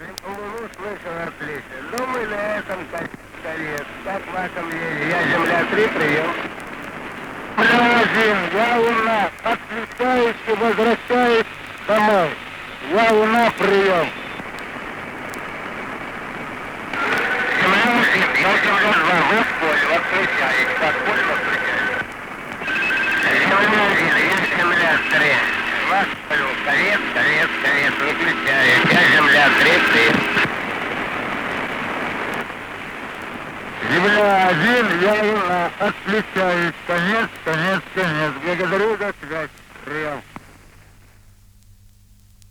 Луну слышал отлично. Ну, мы на этом кон- конец. Как в вашем мнении? Я Земля 3, прием. Один, я Луна. И возвращаюсь домой. Я Луна, прием. Земля 1, я Земля 2, вы в поле, отключаюсь. Подполе отключаюсь. Земля 1, я Земля 3. Вас полю, конец, конец, конец, выключаюсь. Я Земля 3, прием. Земля один, я. Отключаюсь. Конец, конец, конец. Благодарю за связь. Прием.